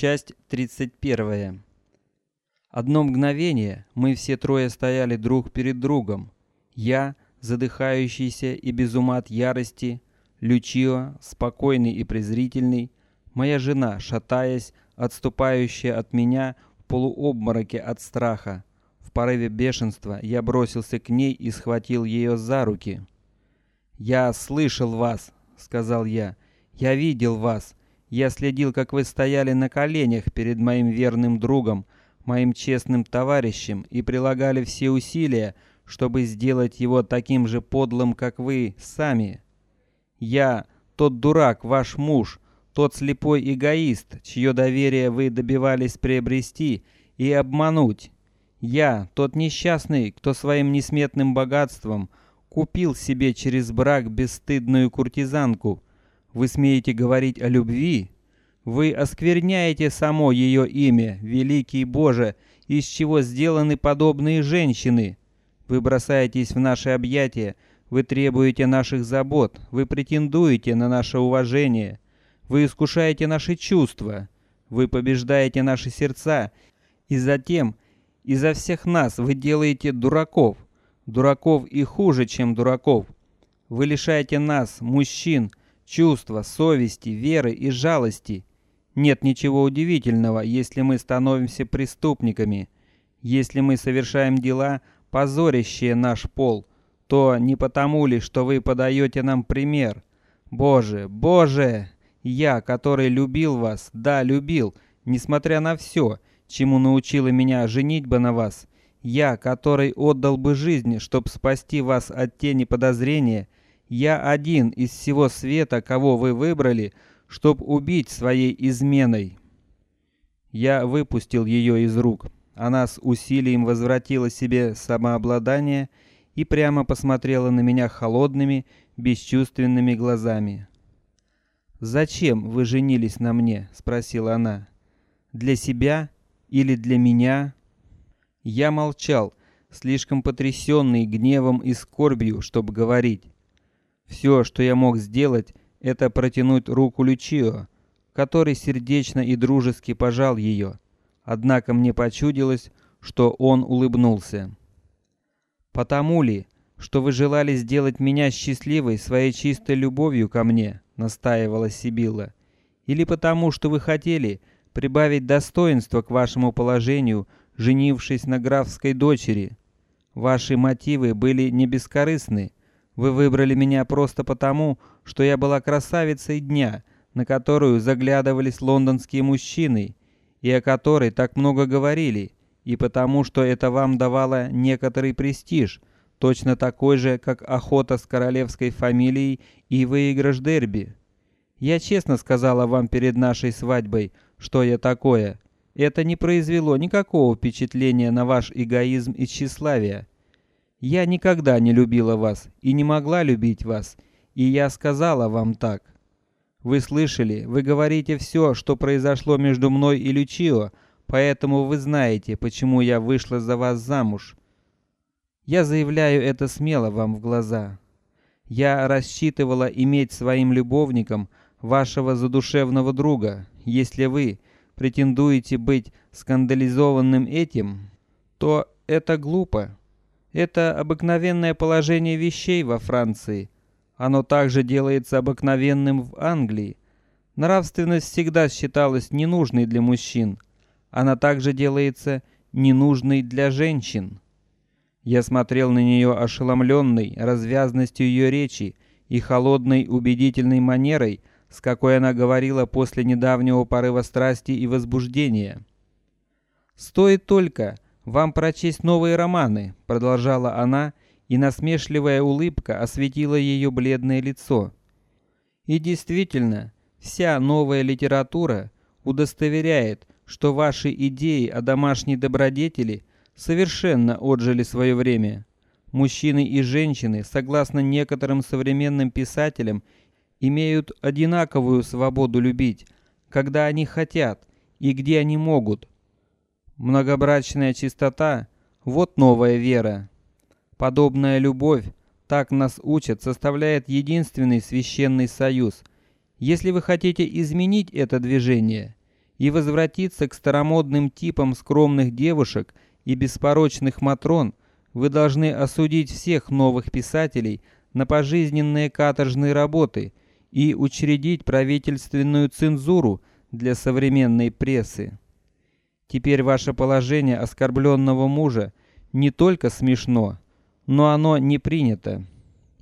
Часть тридцать первая. Одно мгновение мы все трое стояли друг перед другом. Я, задыхающийся и без ума от ярости, Лючио, спокойный и презрительный, моя жена, шатаясь, отступающая от меня в полуобмороке от страха. В порыве бешенства я бросился к ней и схватил ее за руки. Я слышал вас, сказал я. Я видел вас. Я следил, как вы стояли на коленях перед моим верным другом, моим честным товарищем, и прилагали все усилия, чтобы сделать его таким же подлым, как вы сами. Я тот дурак, ваш муж, тот слепой эгоист, чье доверие вы добивались приобрести и обмануть. Я тот несчастный, кто своим несметным богатством купил себе через брак бесстыдную куртизанку вы смеете говорить о любви? Вы оскверняете само ее имя, великий Боже, из чего сделаны подобные женщины. Вы бросаетесь в наши объятия, вы требуете наших забот, вы претендуете на наше уважение, вы искушаете наши чувства, вы побеждаете наши сердца, и затем изо всех нас вы делаете дураков, дураков и хуже, чем дураков. Вы лишаете нас, мужчин, чувства, совести, веры и жалости. Нет ничего удивительного, если мы становимся преступниками, если мы совершаем дела, позорящие наш пол, то не потому ли, что вы подаете нам пример. Боже, Боже, я, который любил вас, да, любил, несмотря на все, чему научила меня женитьба на вас, я, который отдал бы жизнь, чтобы спасти вас от тени подозрения я один из всего света, кого вы выбрали, чтоб убить своей изменой. Я выпустил ее из рук. Она с усилием возвратила себе самообладание и прямо посмотрела на меня холодными, бесчувственными глазами. Зачем вы женились на мне? – спросила она. Для себя или для меня? Я молчал, слишком потрясенный гневом и скорбью, чтобы говорить. Все, что я мог сделать, это протянуть руку Лючио, который сердечно и дружески пожал ее. Однако мне почудилось, что он улыбнулся. Потому ли, что вы желали сделать меня счастливой своей чистой любовью ко мне, настаивала Сибила, или потому, что вы хотели прибавить достоинства к вашему положению, женившись на графской дочери? Ваши мотивы были не бескорыстны вы выбрали меня просто потому, что я была красавицей дня, на которую заглядывались лондонские мужчины и о которой так много говорили, и потому, что это вам давало некоторый престиж, точно такой же, как охота с королевской фамилией и выигрыш дерби. Я честно сказала вам перед нашей свадьбой, что я такое. Это не произвело никакого впечатления на ваш эгоизм и тщеславие. Я никогда не любила вас и не могла любить вас, и я сказала вам так. Вы слышали, вы говорите все, что произошло между мной и Лючио, поэтому вы знаете, почему я вышла за вас замуж. Я заявляю это смело вам в глаза. Я рассчитывала иметь своим любовником вашего задушевного друга. Если вы претендуете быть скандализованным этим, то это глупо. Это обыкновенное положение вещей во Франции. Оно также делается обыкновенным в Англии. Нравственность всегда считалась ненужной для мужчин. Она также делается ненужной для женщин. Я смотрел на нее ошеломленный развязностью ее речи и холодной убедительной манерой, с какой она говорила после недавнего порыва страсти и возбуждения. Стоит только вам прочесть новые романы, продолжала она, и насмешливая улыбка осветила ее бледное лицо. И действительно, вся новая литература удостоверяет, что ваши идеи о домашней добродетели совершенно отжили свое время. Мужчины и женщины, согласно некоторым современным писателям, имеют одинаковую свободу любить, когда они хотят и где они могут, Многобрачная чистота – вот новая вера. Подобная любовь, так нас учат, составляет единственный священный союз. Если вы хотите изменить это движение, и возвратиться к старомодным типам скромных девушек и беспорочных матрон, вы должны осудить всех новых писателей на пожизненные каторжные работы и учредить правительственную цензуру для современной прессы. Теперь ваше положение оскорбленного мужа не только смешно, но оно не принято.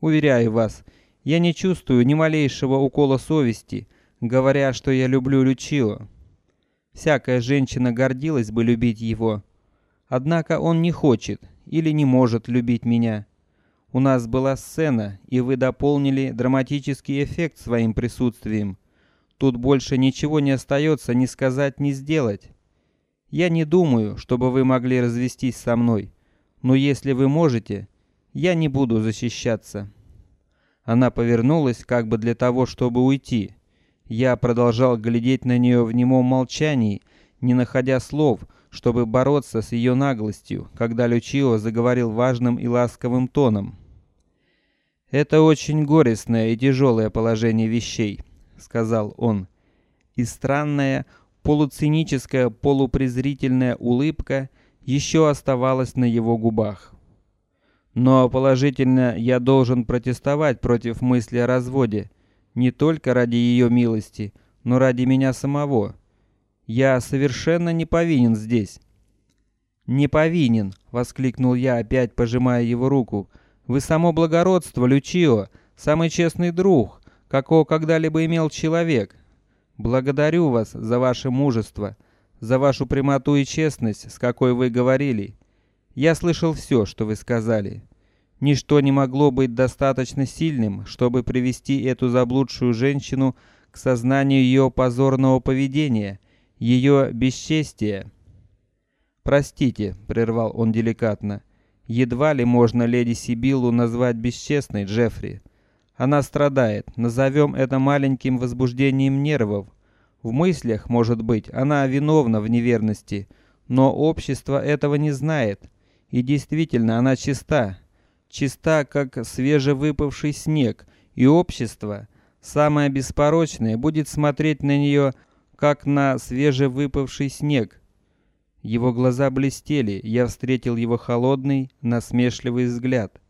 Уверяю вас, я не чувствую ни малейшего укола совести, говоря, что я люблю Лючио. Всякая женщина гордилась бы любить его, однако он не хочет или не может любить меня. У нас была сцена, и вы дополнили драматический эффект своим присутствием. Тут больше ничего не остается ни сказать, ни сделать. Я не думаю, чтобы вы могли развестись со мной, но если вы можете, я не буду защищаться. Она повернулась, как бы для того, чтобы уйти. Я продолжал глядеть на нее в немом молчании, не находя слов, чтобы бороться с ее наглостью, когда Лючио заговорил важным и ласковым тоном. Это очень горестное и тяжелое положение вещей, сказал он, и странная полуциническая, полупрезрительная улыбка еще оставалась на его губах. Но положительно я должен протестовать против мысли о разводе, не только ради ее милости, но ради меня самого. Я совершенно не повинен здесь. Не повинен, воскликнул я, опять пожимая его руку. Вы само благородство, Лючио, самый честный друг, какого когда-либо имел человек. Благодарю вас за ваше мужество, за вашу прямоту и честность, с какой вы говорили. Я слышал все, что вы сказали. Ничто не могло быть достаточно сильным, чтобы привести эту заблудшую женщину к сознанию ее позорного поведения, ее бесчестия. Простите, прервал он деликатно. Едва ли можно леди Сибилу назвать бесчестной, Джеффри. Она страдает. Назовем это маленьким возбуждением нервов. В мыслях, может быть, она виновна в неверности, но общество этого не знает. И действительно, она чиста, чиста, как свежевыпавший снег, и общество, самое беспорочное, будет смотреть на нее как на свежевыпавший снег. Его глаза блестели, я встретил его холодный, насмешливый взгляд.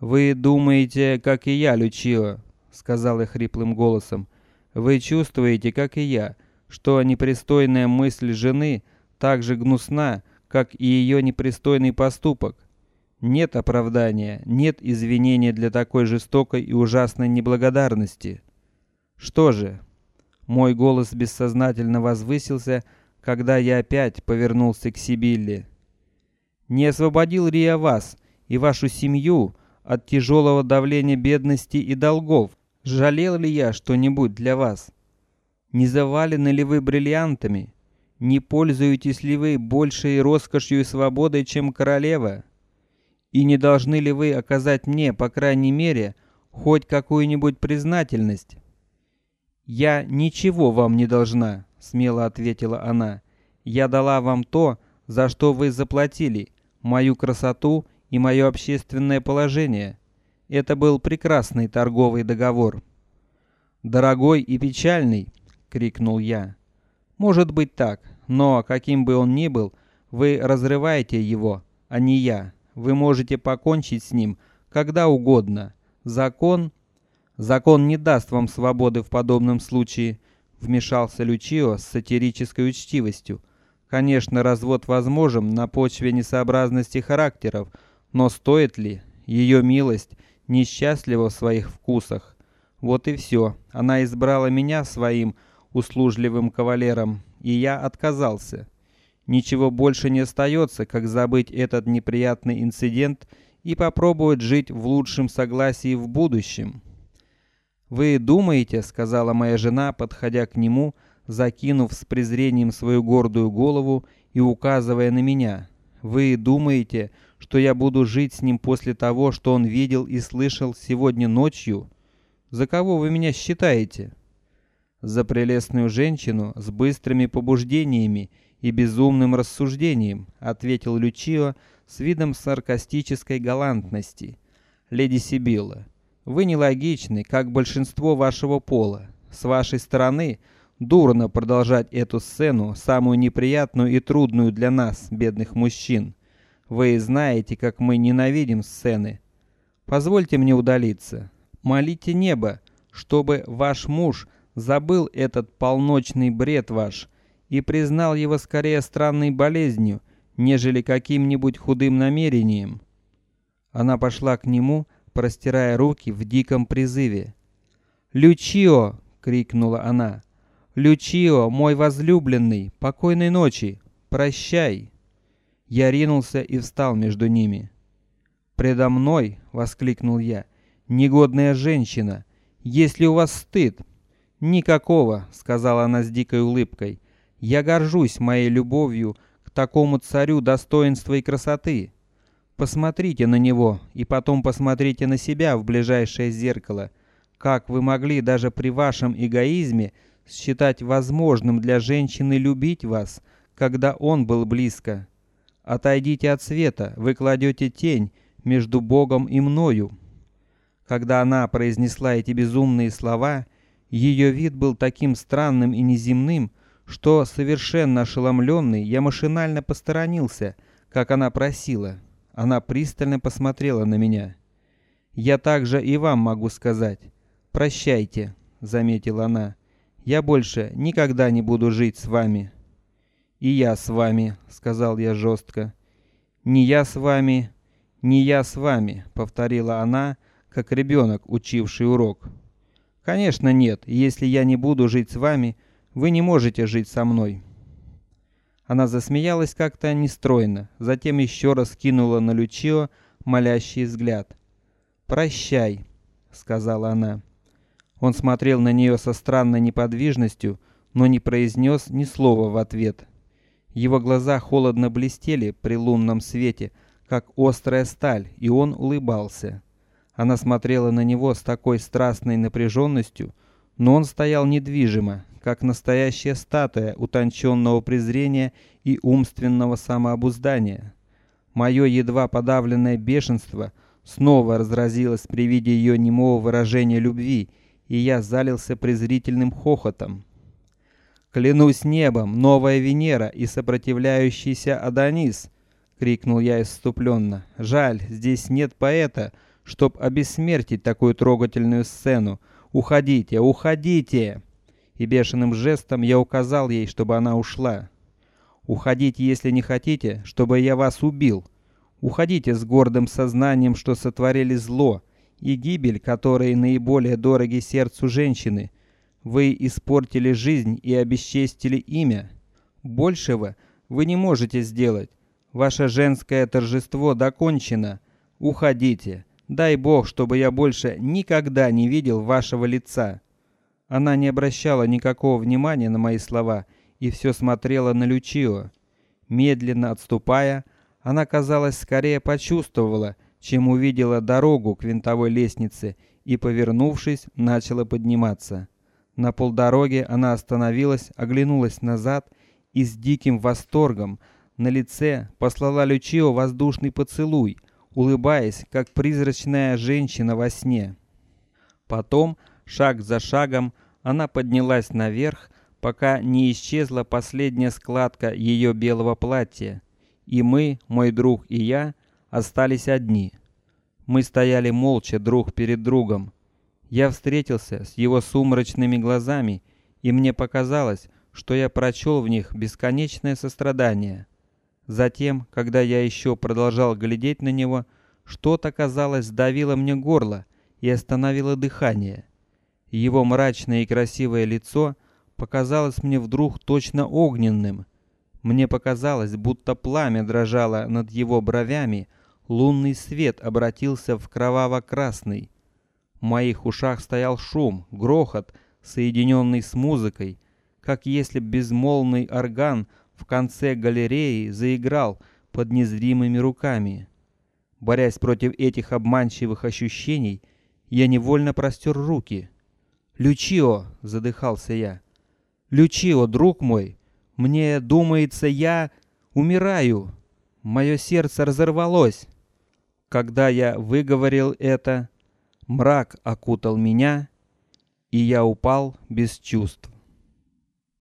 Вы думаете, как и я, Лючио, сказал я хриплым голосом. Вы чувствуете, как и я, что непристойная мысль жены так же гнусна, как и ее непристойный поступок. Нет оправдания, нет извинения для такой жестокой и ужасной неблагодарности. Что же? Мой голос бессознательно возвысился, когда я опять повернулся к Сибилле. Не освободил ли я вас и вашу семью от тяжелого давления бедности и долгов? Жалел ли я что-нибудь для вас? Не завалены ли вы бриллиантами? Не пользуетесь ли вы большей роскошью и свободой, чем королева? И не должны ли вы оказать мне, по крайней мере, хоть какую-нибудь признательность? Я ничего вам не должна, смело ответила она. Я дала вам то, за что вы заплатили, мою красоту и мое общественное положение. Это был прекрасный торговый договор. Дорогой и печальный, крикнул я. Может быть так, но каким бы он ни был, вы разрываете его, а не я. Вы можете покончить с ним когда угодно. Закон, закон не даст вам свободы в подобном случае. Вмешался Лючио с сатирической учтивостью. Конечно, развод возможен на почве несообразности характеров, но стоит ли? Ее милость несчастлива в своих вкусах. Вот и все. Она избрала меня своим услужливым кавалером, и я отказался. Ничего больше не остается, как забыть этот неприятный инцидент и попробовать жить в лучшем согласии в будущем. Вы думаете, сказала моя жена, подходя к нему, закинув с презрением свою гордую голову и указывая на меня. Вы думаете, что я буду жить с ним после того, что он видел и слышал сегодня ночью? За кого вы меня считаете? За прелестную женщину с быстрыми побуждениями и безумным рассуждением, ответил Лючио с видом саркастической галантности. Леди Сибилла, вы нелогичны, как большинство вашего пола. С вашей стороны Дурно продолжать эту сцену, самую неприятную и трудную для нас, бедных мужчин. Вы знаете, как мы ненавидим сцены. Позвольте мне удалиться. Молите небо, чтобы ваш муж забыл этот полночный бред ваш и признал его скорее странной болезнью, нежели каким-нибудь худым намерением. Она пошла к нему, простирая руки в диком призыве. Лючио, крикнула она. Лючио, мой возлюбленный, покойной ночи, прощай. Я ринулся и встал между ними. Предо мной, воскликнул я, негодная женщина. Есть ли у вас стыд? Никакого, сказала она с дикой улыбкой. Я горжусь моей любовью к такому царю достоинства и красоты. Посмотрите на него и потом посмотрите на себя в ближайшее зеркало. Как вы могли даже при вашем эгоизме считать возможным для женщины любить вас, когда он был близко. Отойдите от света, вы кладете тень между Богом и мною. Когда она произнесла эти безумные слова, ее вид был таким странным и неземным, что совершенно ошеломленный я машинально посторонился, как она просила. Она пристально посмотрела на меня. Я также и вам могу сказать, прощайте, заметила она. Я больше никогда не буду жить с вами. И я с вами, сказал я жестко. Не я с вами, не я с вами, повторила она, как ребенок, учивший урок. Конечно нет. Если я не буду жить с вами, вы не можете жить со мной. Она засмеялась как-то нестройно, затем еще раз кинула на Лючио молящий взгляд. Прощай, сказала она. Он смотрел на нее со странной неподвижностью, но не произнес ни слова в ответ. Его глаза холодно блестели при лунном свете, как острая сталь, и он улыбался. Она смотрела на него с такой страстной напряженностью, но он стоял недвижимо, как настоящая статуя утонченного презрения и умственного самообуздания. Мое едва подавленное бешенство снова разразилось при виде ее немого выражения любви и я залился презрительным хохотом. Клянусь небом, новая Венера и сопротивляющийся Адонис, крикнул я исступленно. Жаль, здесь нет поэта, чтоб обессмертить такую трогательную сцену. Уходите, уходите! И бешеным жестом я указал ей, чтобы она ушла. Уходите, если не хотите, чтобы я вас убил. Уходите с гордым сознанием, что сотворили зло, и гибель, которые наиболее дороги сердцу женщины. Вы испортили жизнь и обесчестили имя. Большего вы не можете сделать. Ваше женское торжество докончено. Уходите. Дай Бог, чтобы я больше никогда не видел вашего лица. Она не обращала никакого внимания на мои слова и все смотрела на Лючио. Медленно отступая, она, казалось, скорее почувствовала, чем увидела дорогу к винтовой лестнице и, повернувшись, начала подниматься. На полдороге она остановилась, оглянулась назад и с диким восторгом на лице послала Лючио воздушный поцелуй, улыбаясь, как призрачная женщина во сне. Потом, шаг за шагом, она поднялась наверх, пока не исчезла последняя складка ее белого платья, и мы, мой друг и я, остались одни. Мы стояли молча друг перед другом. Я встретился с его сумрачными глазами, и мне показалось, что я прочел в них бесконечное сострадание. Затем, когда я еще продолжал глядеть на него, что-то казалось сдавило мне горло и остановило дыхание. Его мрачное и красивое лицо показалось мне вдруг точно огненным. Мне показалось, будто пламя дрожало над его бровями, лунный свет обратился в кроваво-красный. Моих ушах стоял шум, грохот, соединенный с музыкой, как если безмолвный орган в конце галереи заиграл под незримыми руками. Борясь против этих обманчивых ощущений, я невольно простер руки. Лючио, задыхался я. Лючио, друг мой, мне думается, я умираю. Мое сердце разорвалось. Когда я выговорил это, мрак окутал меня, и я упал без чувств.